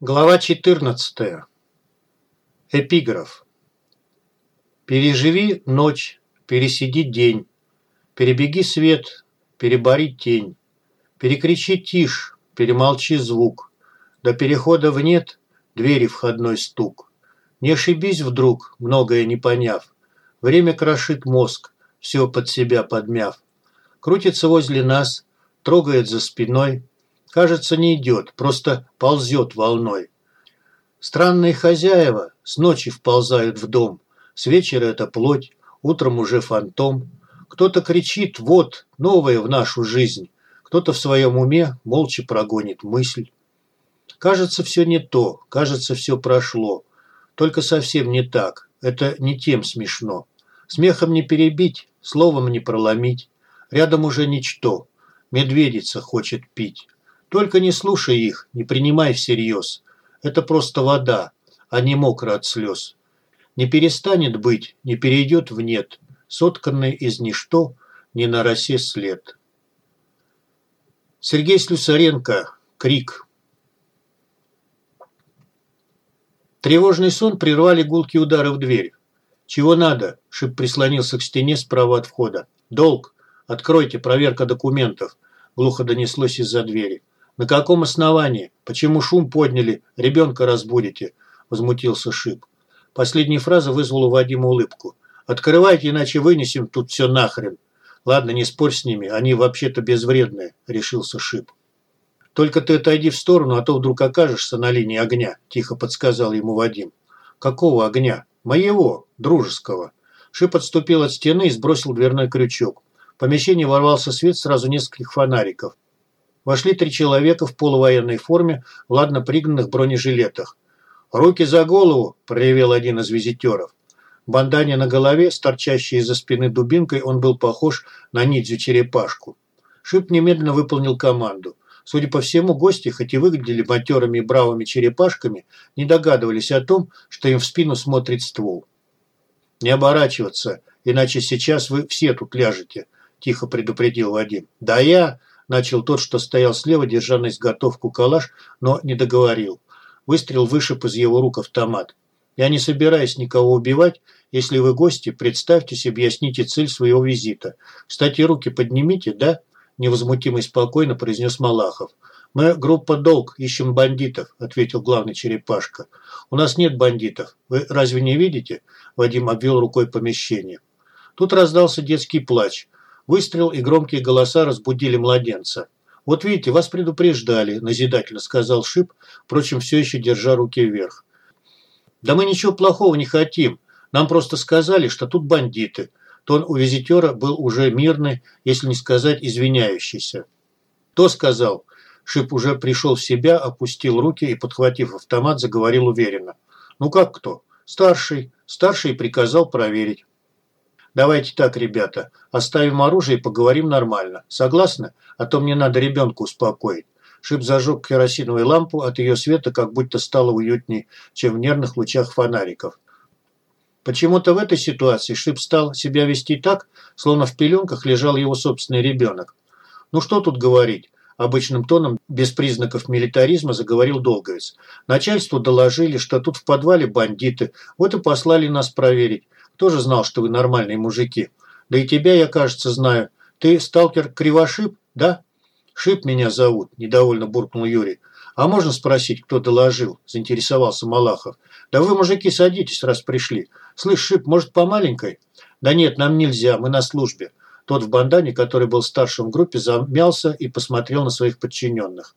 Глава 14. Эпиграф. Переживи ночь, пересиди день, перебеги свет, перебори тень, перекричи тишь, перемолчи звук, до перехода в нет двери входной стук. Не ошибись вдруг, многое не поняв, время крошит мозг, все под себя подмяв. Крутится возле нас, трогает за спиной, Кажется, не идет, просто ползет волной. Странные хозяева с ночи вползают в дом. С вечера это плоть, утром уже фантом. Кто-то кричит «Вот, новое в нашу жизнь». Кто-то в своем уме молча прогонит мысль. Кажется, все не то, кажется, все прошло. Только совсем не так, это не тем смешно. Смехом не перебить, словом не проломить. Рядом уже ничто, медведица хочет пить. Только не слушай их, не принимай всерьез. Это просто вода, а не мокро от слез. Не перестанет быть, не перейдет в нет, сотканный из ничто, не на росе след. Сергей Слюсаренко. Крик. Тревожный сон прервали гулкие удары в дверь. «Чего надо?» – Шип прислонился к стене справа от входа. «Долг! Откройте, проверка документов!» – глухо донеслось из-за двери. «На каком основании? Почему шум подняли? Ребенка разбудите?» – возмутился Шип. Последняя фраза вызвала Вадима улыбку. «Открывайте, иначе вынесем тут все нахрен». «Ладно, не спорь с ними, они вообще-то безвредные», – решился Шип. «Только ты отойди в сторону, а то вдруг окажешься на линии огня», – тихо подсказал ему Вадим. «Какого огня?» «Моего, дружеского». Шип отступил от стены и сбросил дверной крючок. В помещение ворвался свет сразу нескольких фонариков. Вошли три человека в полувоенной форме, в ладно пригнанных бронежилетах. «Руки за голову!» – проявил один из визитеров. Бандане на голове, с торчащей из-за спины дубинкой, он был похож на ниндзю-черепашку. Шип немедленно выполнил команду. Судя по всему, гости, хоть и выглядели матерыми и бравыми черепашками, не догадывались о том, что им в спину смотрит ствол. «Не оборачиваться, иначе сейчас вы все тут ляжете», – тихо предупредил Вадим. «Да я...» Начал тот, что стоял слева, держа на изготовку калаш, но не договорил. Выстрел вышиб из его рук автомат. «Я не собираюсь никого убивать. Если вы гости, представьте себе, ясните цель своего визита. Кстати, руки поднимите, да?» Невозмутимо и спокойно произнес Малахов. «Мы группа «Долг», ищем бандитов», – ответил главный черепашка. «У нас нет бандитов. Вы разве не видите?» Вадим обвел рукой помещение. Тут раздался детский плач. Выстрел и громкие голоса разбудили младенца. «Вот видите, вас предупреждали», – назидательно сказал Шип, впрочем, все еще держа руки вверх. «Да мы ничего плохого не хотим. Нам просто сказали, что тут бандиты». Тон у визитера был уже мирный, если не сказать извиняющийся. «Кто сказал?» Шип уже пришел в себя, опустил руки и, подхватив автомат, заговорил уверенно. «Ну как кто? Старший. Старший приказал проверить. Давайте так, ребята, оставим оружие и поговорим нормально. Согласны? А то мне надо ребенка успокоить. Шип зажег керосиновую лампу, от ее света как будто стало уютнее, чем в нервных лучах фонариков. Почему-то в этой ситуации Шип стал себя вести так, словно в пеленках лежал его собственный ребенок. Ну что тут говорить? Обычным тоном, без признаков милитаризма, заговорил Долговец. Начальству доложили, что тут в подвале бандиты, вот и послали нас проверить. Тоже знал, что вы нормальные мужики. Да и тебя я, кажется, знаю. Ты сталкер Кривошип, да? Шип меня зовут, недовольно буркнул Юрий. А можно спросить, кто доложил? Заинтересовался Малахов. Да вы, мужики, садитесь, раз пришли. Слышь, Шип, может, по маленькой? Да нет, нам нельзя, мы на службе. Тот в бандане, который был старшим в группе, замялся и посмотрел на своих подчиненных.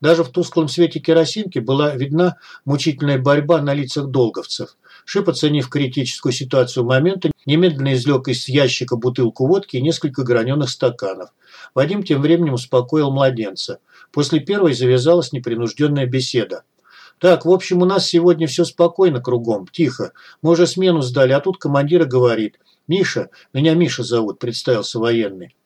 Даже в тусклом свете керосинки была видна мучительная борьба на лицах долговцев – Шип, оценив критическую ситуацию момента, немедленно излег из ящика бутылку водки и несколько граненых стаканов. Вадим тем временем успокоил младенца. После первой завязалась непринужденная беседа. «Так, в общем, у нас сегодня все спокойно кругом, тихо. Мы уже смену сдали, а тут командир говорит. Миша, меня Миша зовут», – представился военный.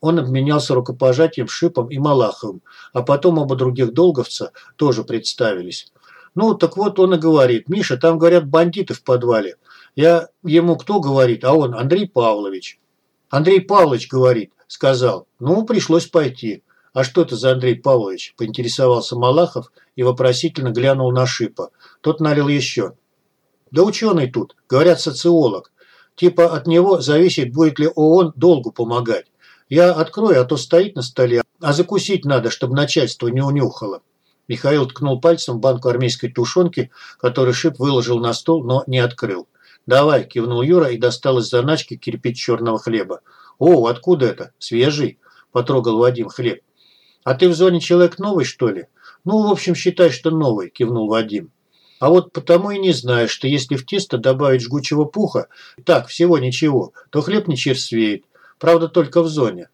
Он обменялся рукопожатием Шипом и Малаховым, а потом оба других долговца тоже представились. Ну, так вот он и говорит, Миша, там, говорят, бандиты в подвале. Я ему кто говорит, а он Андрей Павлович. Андрей Павлович говорит, сказал, ну, пришлось пойти. «А что это за Андрей Павлович?» – поинтересовался Малахов и вопросительно глянул на Шипа. Тот налил еще. «Да ученый тут, говорят, социолог. Типа от него зависит, будет ли ООН долгу помогать. Я открою, а то стоит на столе, а закусить надо, чтобы начальство не унюхало». Михаил ткнул пальцем в банку армейской тушенки, которую Шип выложил на стол, но не открыл. «Давай», – кивнул Юра и достал из заначки кирпич черного хлеба. «О, откуда это? Свежий?» – потрогал Вадим хлеб. «А ты в зоне человек новый, что ли?» «Ну, в общем, считай, что новый», – кивнул Вадим. «А вот потому и не знаешь, что если в тесто добавить жгучего пуха, так, всего ничего, то хлеб не черствеет. Правда, только в зоне».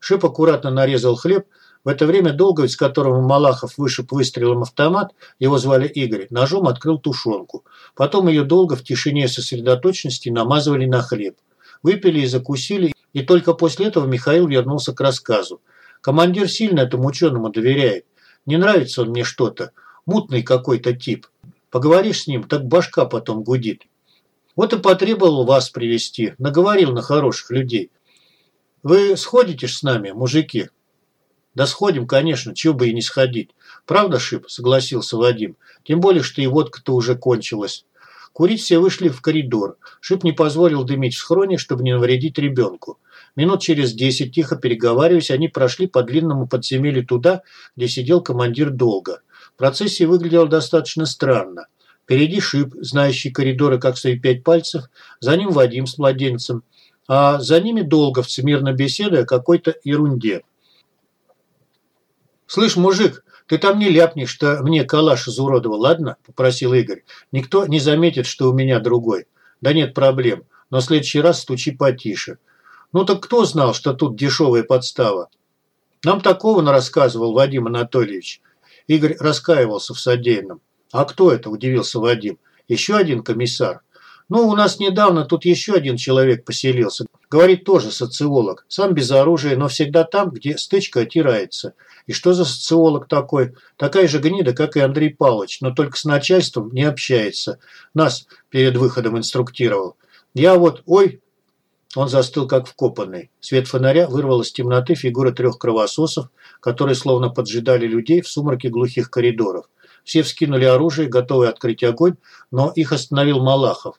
Шип аккуратно нарезал хлеб, в это время Долговец, которому Малахов вышиб выстрелом автомат, его звали Игорь, ножом открыл тушенку. Потом ее долго в тишине сосредоточенности намазывали на хлеб. Выпили и закусили, и только после этого Михаил вернулся к рассказу. Командир сильно этому ученому доверяет. Не нравится он мне что-то. Мутный какой-то тип. Поговоришь с ним, так башка потом гудит. Вот и потребовал вас привести. Наговорил на хороших людей. Вы сходите с нами, мужики? Да сходим, конечно, чего бы и не сходить. Правда, Шип, согласился Вадим. Тем более, что и водка-то уже кончилась. Курить все вышли в коридор. Шип не позволил дымить в схроне, чтобы не навредить ребенку. Минут через десять, тихо переговариваясь, они прошли по длинному подземелью туда, где сидел командир долго. Процессия выглядела достаточно странно. Впереди Шип, знающий коридоры как свои пять пальцев, за ним Вадим с младенцем, а за ними долговцы, мирно беседуя о какой-то ерунде. «Слышь, мужик, ты там не ляпни, что мне калаш изуродовал, ладно?» – попросил Игорь. «Никто не заметит, что у меня другой». «Да нет проблем, но в следующий раз стучи потише». «Ну так кто знал, что тут дешевая подстава?» «Нам такого рассказывал Вадим Анатольевич». Игорь раскаивался в содеянном. «А кто это?» – удивился Вадим. «Еще один комиссар». «Ну, у нас недавно тут еще один человек поселился. Говорит, тоже социолог. Сам без оружия, но всегда там, где стычка отирается. И что за социолог такой? Такая же гнида, как и Андрей Павлович, но только с начальством не общается. Нас перед выходом инструктировал. Я вот, ой, он застыл, как вкопанный. Свет фонаря вырвал из темноты фигуры трех кровососов, которые словно поджидали людей в сумраке глухих коридоров. Все вскинули оружие, готовые открыть огонь, но их остановил Малахов.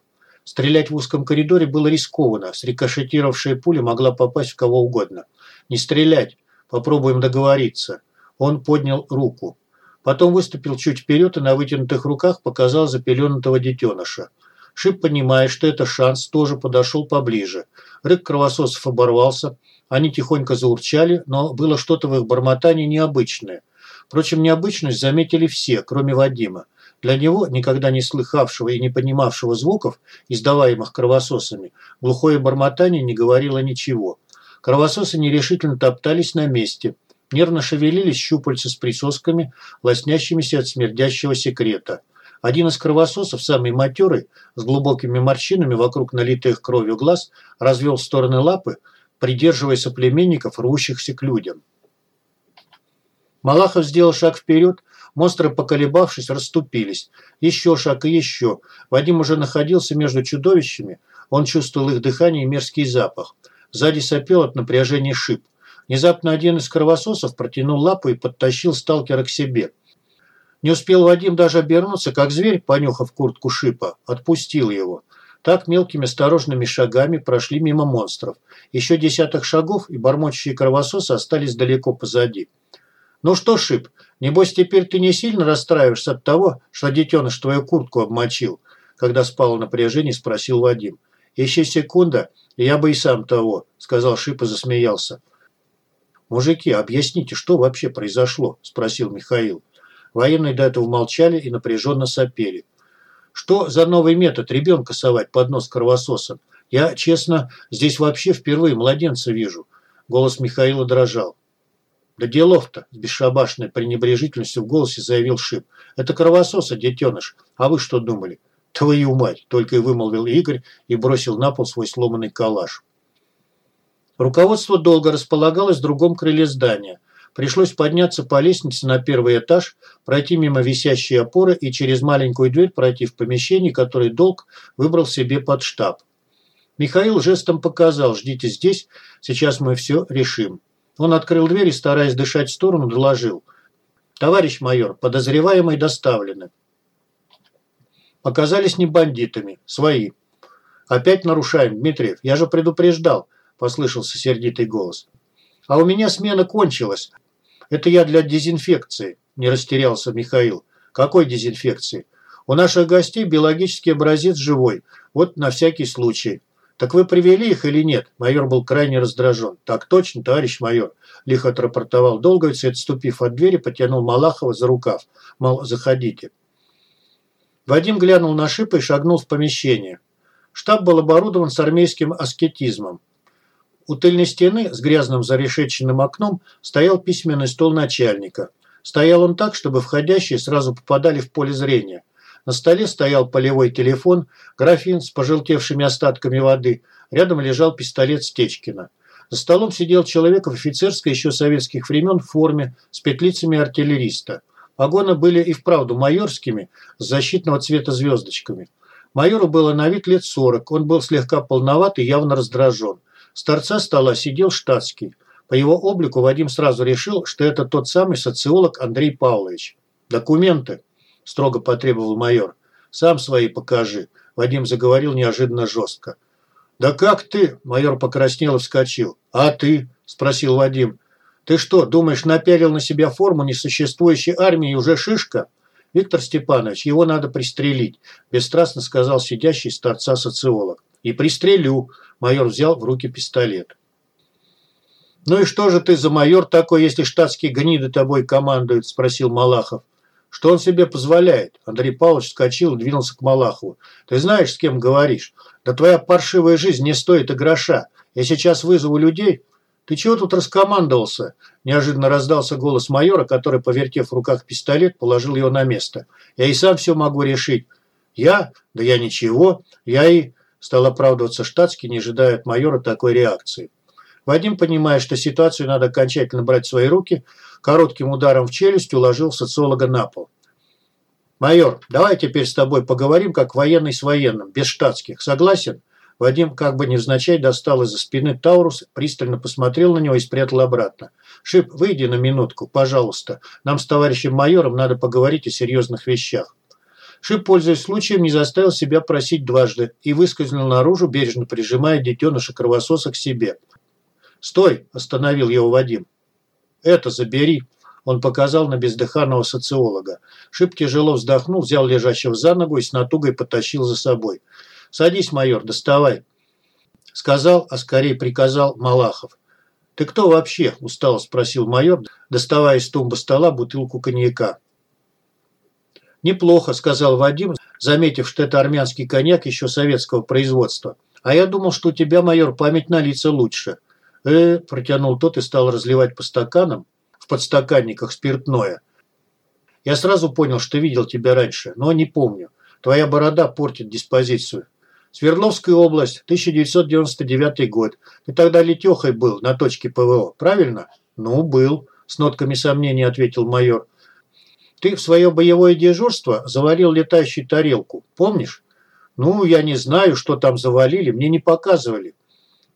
Стрелять в узком коридоре было рискованно, срикошетировавшая пуля могла попасть в кого угодно. «Не стрелять! Попробуем договориться». Он поднял руку. Потом выступил чуть вперед и на вытянутых руках показал запеленутого детеныша. Шип, понимая, что это шанс, тоже подошел поближе. Рык кровососов оборвался. Они тихонько заурчали, но было что-то в их бормотании необычное. Впрочем, необычность заметили все, кроме Вадима. Для него, никогда не слыхавшего и не понимавшего звуков, издаваемых кровососами, глухое бормотание не говорило ничего. Кровососы нерешительно топтались на месте. Нервно шевелились щупальца с присосками, лоснящимися от смердящего секрета. Один из кровососов, самый матерый, с глубокими морщинами вокруг налитых кровью глаз, развел в стороны лапы, придерживая соплеменников, рвущихся к людям. Малахов сделал шаг вперед, монстры, поколебавшись, расступились. Еще шаг и еще. Вадим уже находился между чудовищами, он чувствовал их дыхание и мерзкий запах. Сзади сопел от напряжения шип. Внезапно один из кровососов протянул лапу и подтащил сталкера к себе. Не успел Вадим даже обернуться, как зверь, понюхав куртку шипа, отпустил его. Так мелкими осторожными шагами прошли мимо монстров. Еще десяток шагов, и бормочущие кровососы остались далеко позади. «Ну что, Шип, небось теперь ты не сильно расстраиваешься от того, что детеныш твою куртку обмочил?» Когда спало напряжение, спросил Вадим. «Еще секунда, я бы и сам того», – сказал Шип и засмеялся. «Мужики, объясните, что вообще произошло?» – спросил Михаил. Военные до этого молчали и напряженно сопели. «Что за новый метод ребенка совать под нос кровососом? Я, честно, здесь вообще впервые младенца вижу». Голос Михаила дрожал. «Да делов-то!» – с бесшабашной пренебрежительностью в голосе заявил Шип. «Это кровососа, детеныш. А вы что думали? «Твою мать!» – только и вымолвил Игорь и бросил на пол свой сломанный калаш. Руководство долго располагалось в другом крыле здания. Пришлось подняться по лестнице на первый этаж, пройти мимо висящей опоры и через маленькую дверь пройти в помещение, которое долг выбрал себе под штаб. Михаил жестом показал «Ждите здесь, сейчас мы все решим». Он открыл дверь и, стараясь дышать в сторону, доложил. «Товарищ майор, подозреваемые доставлены». Оказались не бандитами, свои. «Опять нарушаем, Дмитриев, я же предупреждал», – послышался сердитый голос. «А у меня смена кончилась. Это я для дезинфекции», – не растерялся Михаил. «Какой дезинфекции?» «У наших гостей биологический образец живой, вот на всякий случай». «Так вы привели их или нет?» Майор был крайне раздражен. «Так точно, товарищ майор», – лихо отрапортовал Долговец и, отступив от двери, потянул Малахова за рукав. Мол, заходите. Вадим глянул на шипа и шагнул в помещение. Штаб был оборудован с армейским аскетизмом. У тыльной стены с грязным зарешеченным окном стоял письменный стол начальника. Стоял он так, чтобы входящие сразу попадали в поле зрения. На столе стоял полевой телефон, графин с пожелтевшими остатками воды. Рядом лежал пистолет Стечкина. За столом сидел человек в офицерской еще советских времен форме с петлицами артиллериста. Погоны были и вправду майорскими, с защитного цвета звездочками. Майору было на вид лет сорок, он был слегка полноват и явно раздражен. С торца стола сидел штатский. По его облику Вадим сразу решил, что это тот самый социолог Андрей Павлович. «Документы», – строго потребовал майор. «Сам свои покажи», – Вадим заговорил неожиданно жестко. «Да как ты?» – майор покраснел и вскочил. «А ты?» – спросил Вадим. Ты что, думаешь, напялил на себя форму несуществующей армии и уже шишка? Виктор Степанович, его надо пристрелить, бесстрастно сказал сидящий с торца социолог. И пристрелю. Майор взял в руки пистолет. «Ну и что же ты за майор такой, если штатские гниды тобой командуют?» – спросил Малахов. «Что он себе позволяет?» Андрей Павлович вскочил и двинулся к Малахову. «Ты знаешь, с кем говоришь? Да твоя паршивая жизнь не стоит и гроша. Я сейчас вызову людей, «Ты чего тут раскомандовался?» Неожиданно раздался голос майора, который, повертев в руках пистолет, положил его на место. «Я и сам все могу решить». «Я? Да я ничего. Я и...» Стал оправдываться штатский, не ожидая от майора такой реакции. Вадим, понимая, что ситуацию надо окончательно брать в свои руки, коротким ударом в челюсть уложил социолога на пол. «Майор, давай теперь с тобой поговорим, как военный с военным, без штатских. Согласен?» Вадим как бы невзначай достал из-за спины Таурус, пристально посмотрел на него и спрятал обратно. «Шип, выйди на минутку, пожалуйста. Нам с товарищем майором надо поговорить о серьезных вещах». Шип, пользуясь случаем, не заставил себя просить дважды и выскользнул наружу, бережно прижимая детеныша кровососа к себе. «Стой!» – остановил его Вадим. «Это забери!» – он показал на бездыханного социолога. Шип тяжело вздохнул, взял лежащего за ногу и с натугой потащил за собой. «Садись, майор, доставай», – сказал, а скорее приказал Малахов. «Ты кто вообще?» – устало спросил майор, доставая из тумбы стола бутылку коньяка. «Неплохо», – сказал Вадим, заметив, что это армянский коньяк еще советского производства. «А я думал, что у тебя, майор, память на лица лучше». «Э», – протянул тот и стал разливать по стаканам, в подстаканниках спиртное. «Я сразу понял, что видел тебя раньше, но не помню. Твоя борода портит диспозицию. Свердловская область, 1999 год. Ты тогда летехой был на точке ПВО, правильно? Ну, был, с нотками сомнения ответил майор. Ты в свое боевое дежурство завалил летающую тарелку, помнишь? Ну, я не знаю, что там завалили, мне не показывали.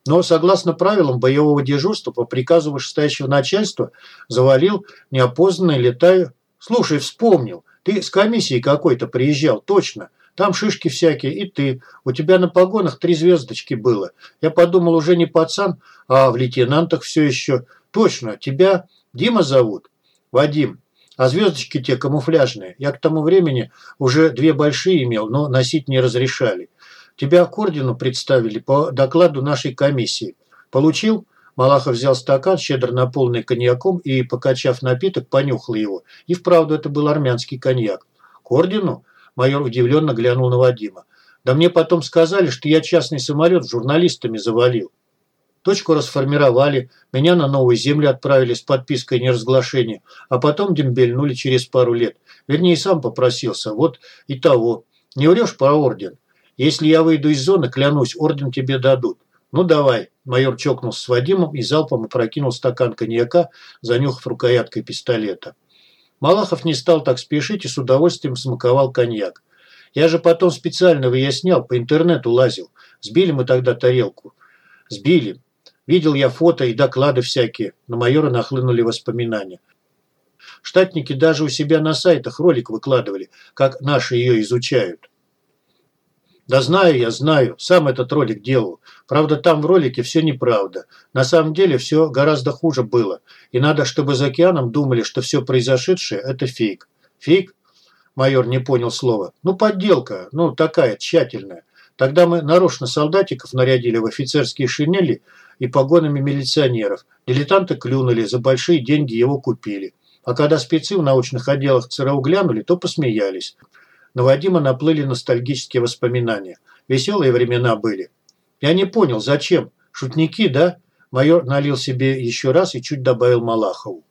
Но, согласно правилам боевого дежурства, по приказу вышестоящего начальства, завалил неопознанный летаю... Слушай, вспомнил, ты с комиссией какой-то приезжал, точно. Там шишки всякие, и ты. У тебя на погонах три звездочки было. Я подумал, уже не пацан, а в лейтенантах все еще. Точно, тебя Дима зовут? Вадим. А звездочки те камуфляжные. Я к тому времени уже две большие имел, но носить не разрешали. Тебя к ордену представили по докладу нашей комиссии. Получил? Малахов взял стакан, щедро наполненный коньяком, и, покачав напиток, понюхал его. И вправду это был армянский коньяк. К? Майор удивленно глянул на Вадима. Да мне потом сказали, что я частный самолет журналистами завалил. Точку расформировали, меня на новую землю отправили с подпиской неразглашения, а потом дембельнули через пару лет. Вернее, сам попросился. Вот и того. Не врешь про орден? Если я выйду из зоны, клянусь, орден тебе дадут. Ну давай. Майор чокнулся с Вадимом и залпом опрокинул стакан коньяка, занюхав рукояткой пистолета. Малахов не стал так спешить и с удовольствием смаковал коньяк. Я же потом специально выяснял, по интернету лазил. Сбили мы тогда тарелку. Сбили. Видел я фото и доклады всякие. На майора нахлынули воспоминания. Штатники даже у себя на сайтах ролик выкладывали, как наши ее изучают. Да знаю я, знаю. Сам этот ролик делал. Правда, там в ролике все неправда. На самом деле все гораздо хуже было. И надо, чтобы за океаном думали, что все произошедшее – это фейк. Фейк? Майор не понял слова. Ну, подделка. Ну, такая, тщательная. Тогда мы нарочно солдатиков нарядили в офицерские шинели и погонами милиционеров. Дилетанты клюнули, за большие деньги его купили. А когда спецы в научных отделах ЦРУ глянули, то посмеялись. На Вадима наплыли ностальгические воспоминания. Веселые времена были. Я не понял, зачем? Шутники, да? Майор налил себе еще раз и чуть добавил Малахову.